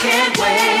can't wait.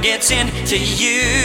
Gets into you,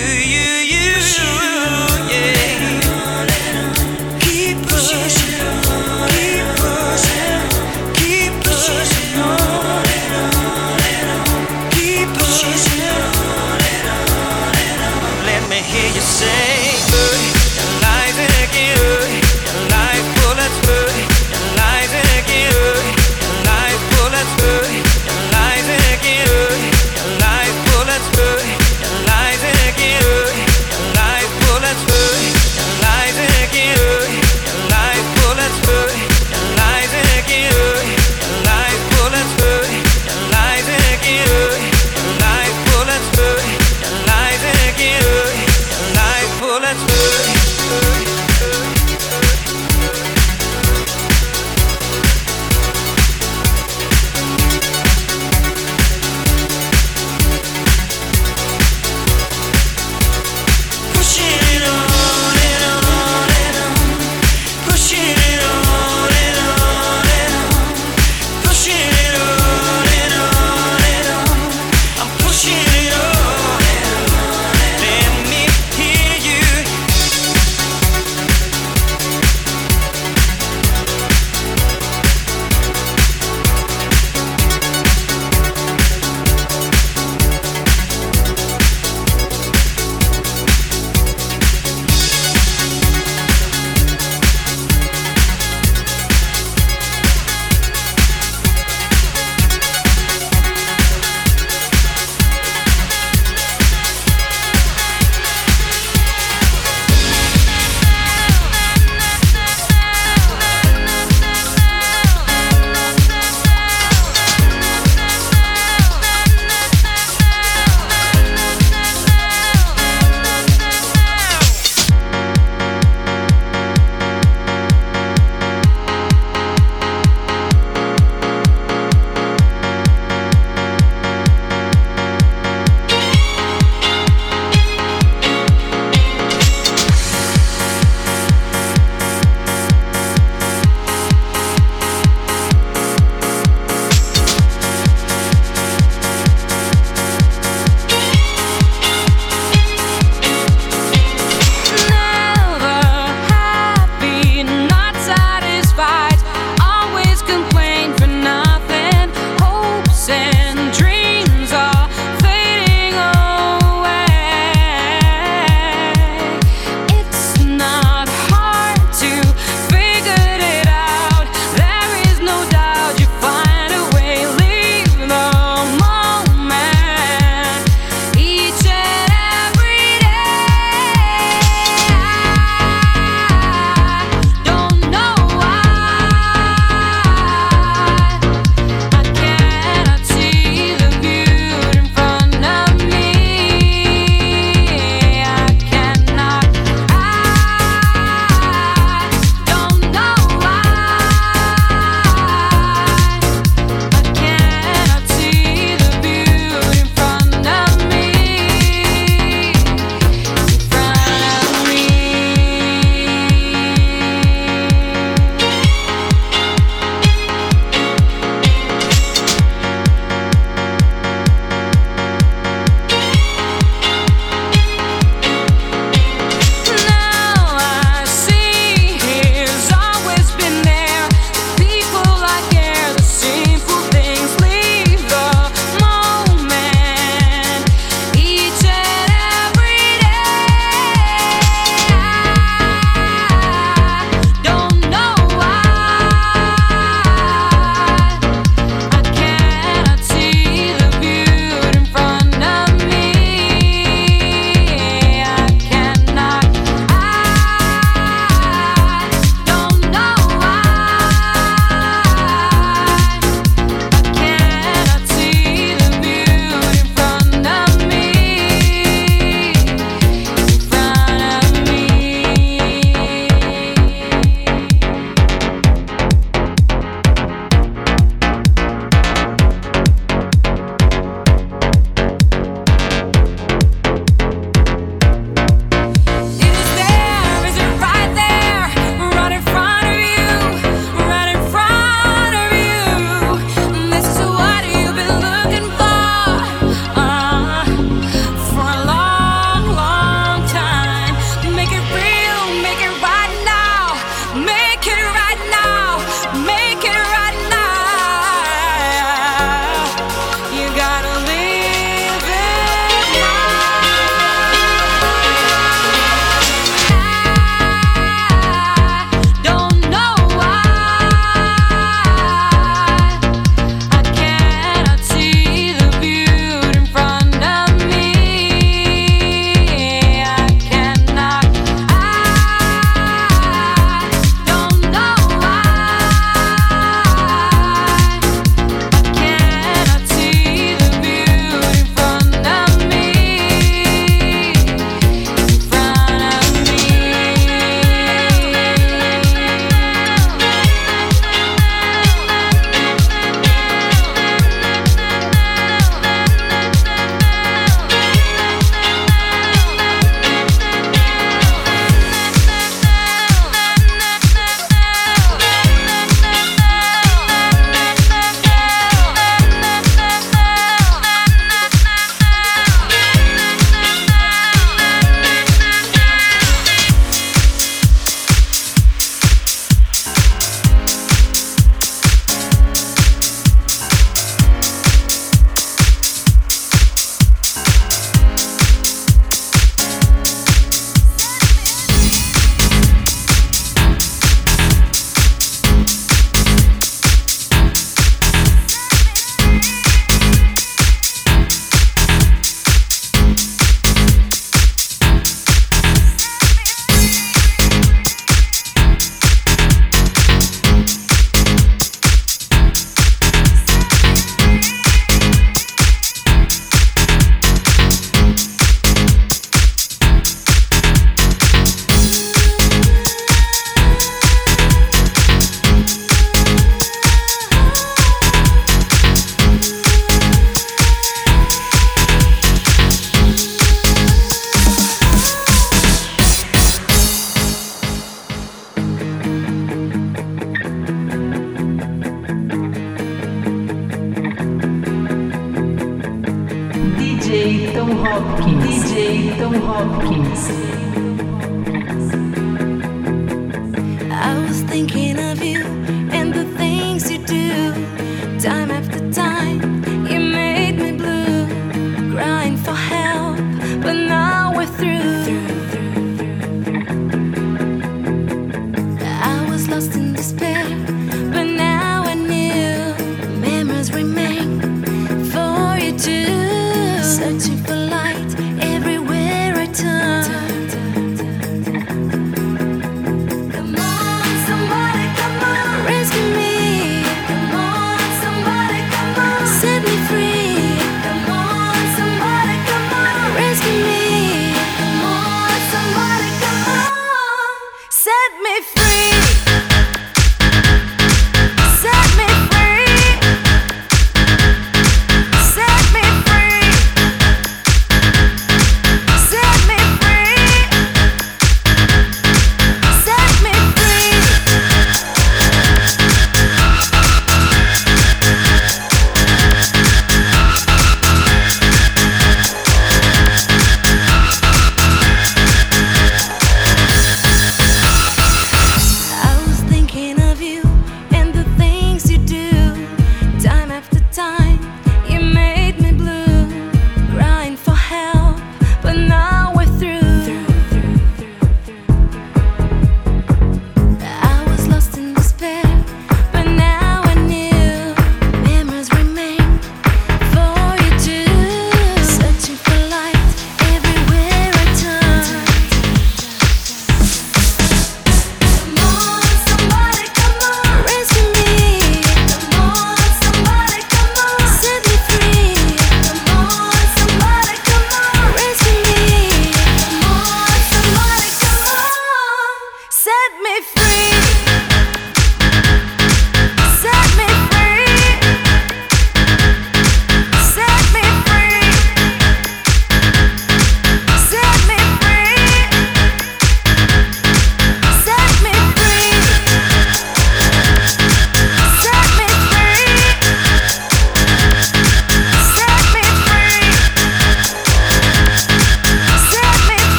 me free.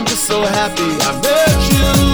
I'm just so happy I met you.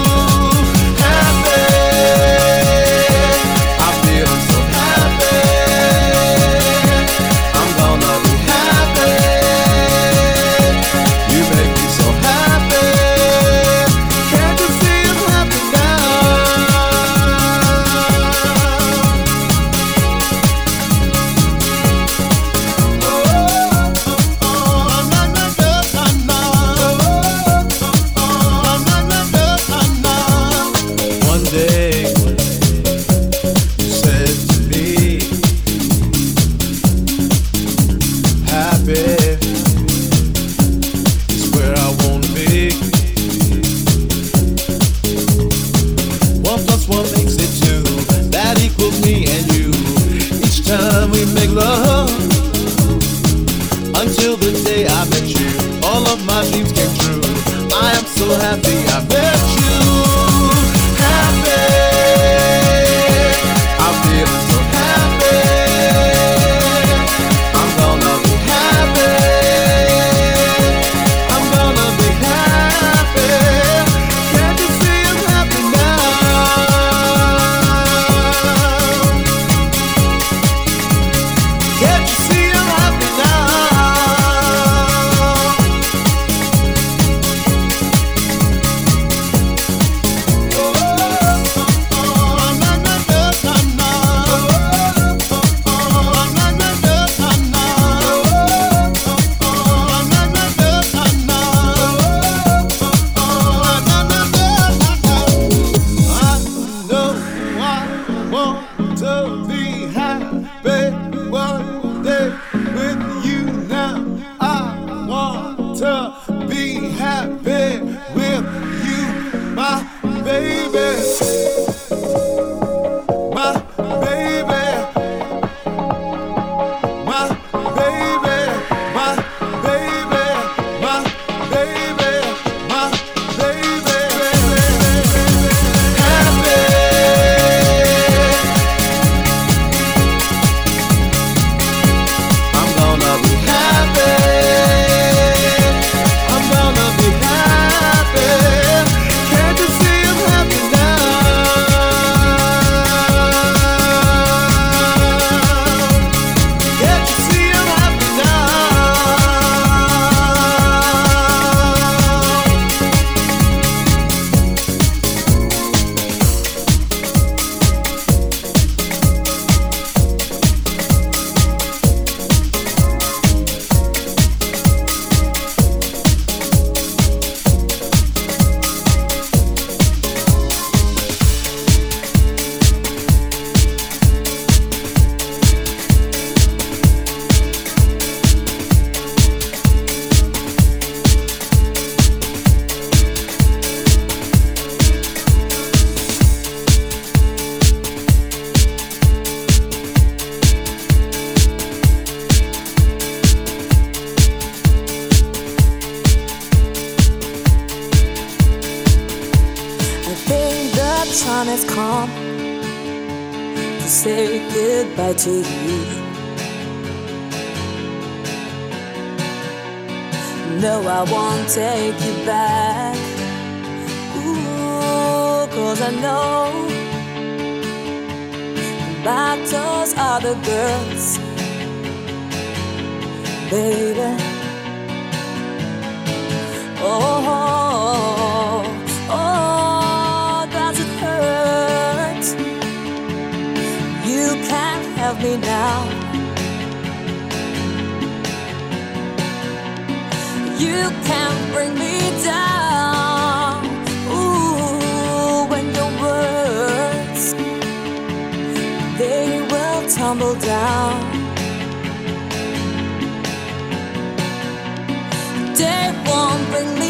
day won't bring me